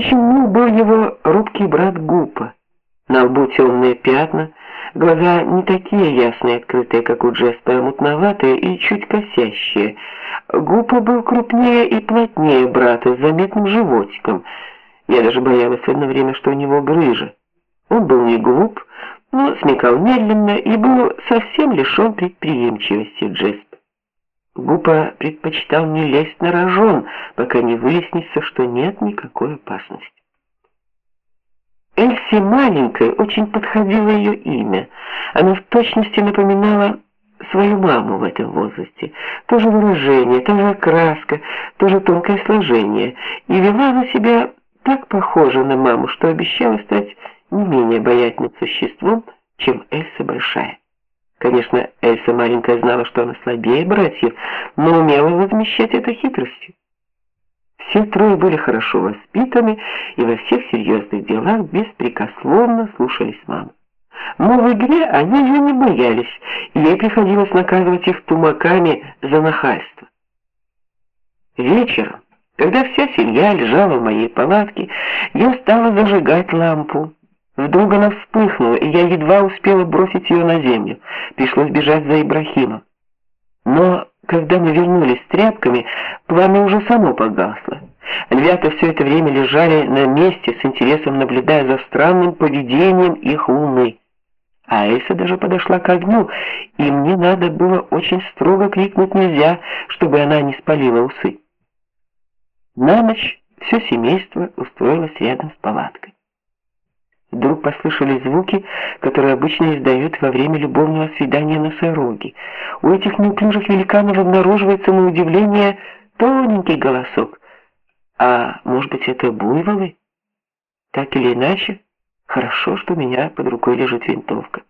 Очень мил был его робкий брат Гупа. На лбу темные пятна, глаза не такие ясные, открытые, как у Джеспа, мутноватые и чуть косящие. Гупа был крупнее и плотнее брата, с заметным животиком. Я даже боялась одно время, что у него грыжа. Он был не глуп, но смекал медленно и был совсем лишен предприимчивости Джесп. Гупа предпочитал не лезть на рожон, пока не выяснится, что нет никакой опасности. Эльси маленькая очень подходило ее имя. Она в точности напоминала свою маму в этом возрасте. То же выражение, та же краска, то же тонкое сложение. И вела она себя так похоже на маму, что обещала стать не менее боятельным существом, чем Эльса большая. Конечно, Эльса маленькая знала, что она слабее братьев, но умела возмещать это хитростью. Все трое были хорошо воспитаны и во всех серьезных делах беспрекословно слушались маму. Но в игре они ее не боялись, и ей приходилось наказывать их тумаками за нахальство. Вечером, когда вся семья лежала в моей палатке, я стала зажигать лампу. Вдруг она вспыхнула, и я едва успела бросить ее на землю. Пришлось бежать за Ибрахимом. Но когда мы вернулись с тряпками, пламя уже само погасло. Львята все это время лежали на месте, с интересом наблюдая за странным поведением их луны. А Эльса даже подошла к огню, и мне надо было очень строго крикнуть нельзя, чтобы она не спалила усы. На ночь все семейство устроилось рядом с палаткой. Вдруг послышались звуки, которые обычно издают во время любовного свидания на сороге. У этих неуклюжих великанов обнаруживается на удивление тоненький голосок. А может быть, это буйволы? Так или иначе, хорошо, что у меня под рукой лежит винтовка.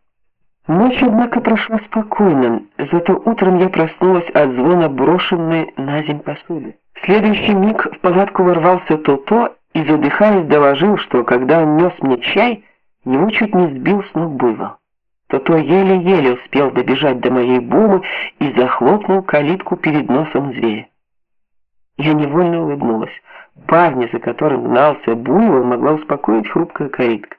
Ночь, однако, прошла спокойно, зато утром я проснулась от звона брошенной на земь посуды. В следующий миг в палатку ворвался Тото и, задыхаясь, доложил, что когда он нес мне чай, его чуть не сбил с ног буйвол. То-то еле-еле успел добежать до моей бумы и захлопнул калитку перед носом зверя. Я невольно улыбнулась. Парня, за которым гнался буйвол, могла успокоить хрупкая калитка.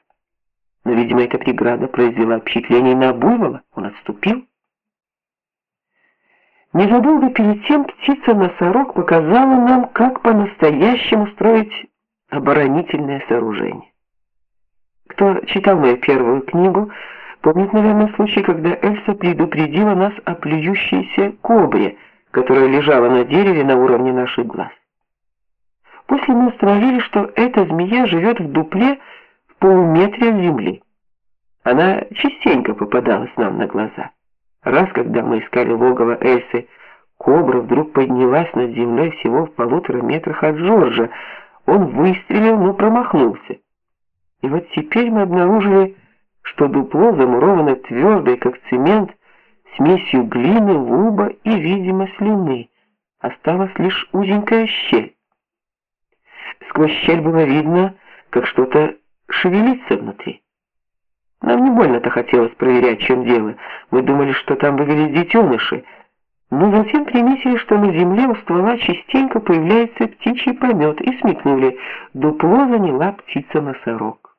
Но, видимо, эта преграда произвела впечатление на буйвола. Он отступил. Незадолго перед тем птица-носорог показала нам, как по-настоящему строить оборонительное сооружение. Кто читал мою первую книгу, помнит, наверное, случай, когда Эльса предупредила нас о плюющейся кобре, которая лежала на дереве на уровне наших глаз. После мы установили, что эта змея живет в дупле в полуметре от земли. Она частенько попадалась нам на глаза. Раз, когда мы искали логово Эльсы, кобра вдруг поднялась над землей всего в полутора метрах от Джорджа, он выстрелил, но промахнулся. И вот теперь мы обнаружили, что дупло замуровано твердой, как цемент, смесью глины, луба и, видимо, слюны. Осталась лишь узенькая щель. Сквозь щель было видно, как что-то шевелится внутри. Нам не больно-то хотелось проверять, чем дело. Мы думали, что там вывели детеныши, но затем приметили, что на земле у ствола частенько появляется птичий помет, и смекнули, дупло заняла птица-носорог.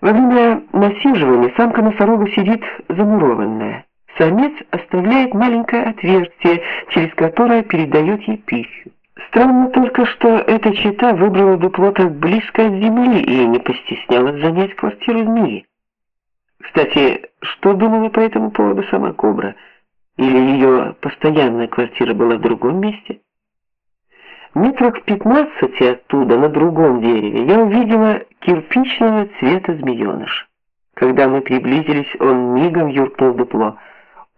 Во время насиживания самка носорога сидит замурованная. Самец оставляет маленькое отверстие, через которое передает ей пищу. Странно только, что эта чита выбрала дупло так близко от земли и не постеснялась занять квартиру змеи. Кстати, что думала по этому поводу сама кобра? Или ее постоянная квартира была в другом месте? Метрах в пятнадцати оттуда, на другом дереве, я увидела кирпичного цвета змееныш. Когда мы приблизились, он мигом юркнул в дупло.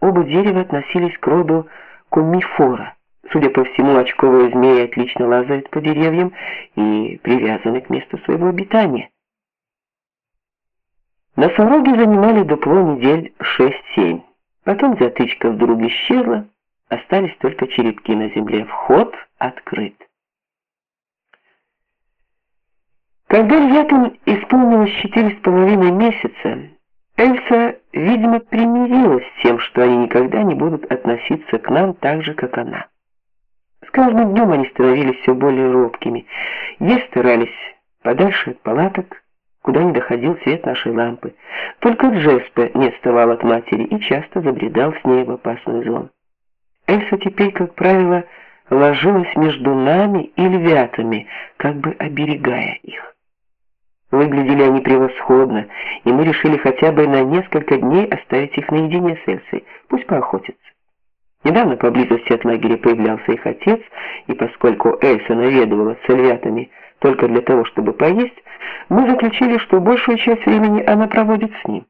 Оба дерева относились к роду коммифора. Судя по всему, очковые змеи отлично лазают по деревьям и привязаны к месту своего обитания. Носороги занимали дупло недель шесть-семь. Потом затычка вдруг исчезла, остались только черепки на земле. Вход открыт. Когда Льятам исполнилось четыре с половиной месяца, Эльса, видимо, примирилась с тем, что они никогда не будут относиться к нам так же, как она. С каждым днем они становились все более робкими. Есть старались подальше от палаток, куда не доходил свет нашей лампы. Только Джеспе не отставал от матери и часто забредал с ней в опасную зону. Эльса теперь, как правило, ложилась между нами и львятами, как бы оберегая их. Выглядели они превосходно, и мы решили хотя бы на несколько дней оставить их наедине с Эльсой, пусть поохотятся. Недавно поблизости от лагеря появлялся их отец, и поскольку Эльса наведывалась с львятами только для того, чтобы поесть, мы заключили, что большую часть времени она проводит с ним.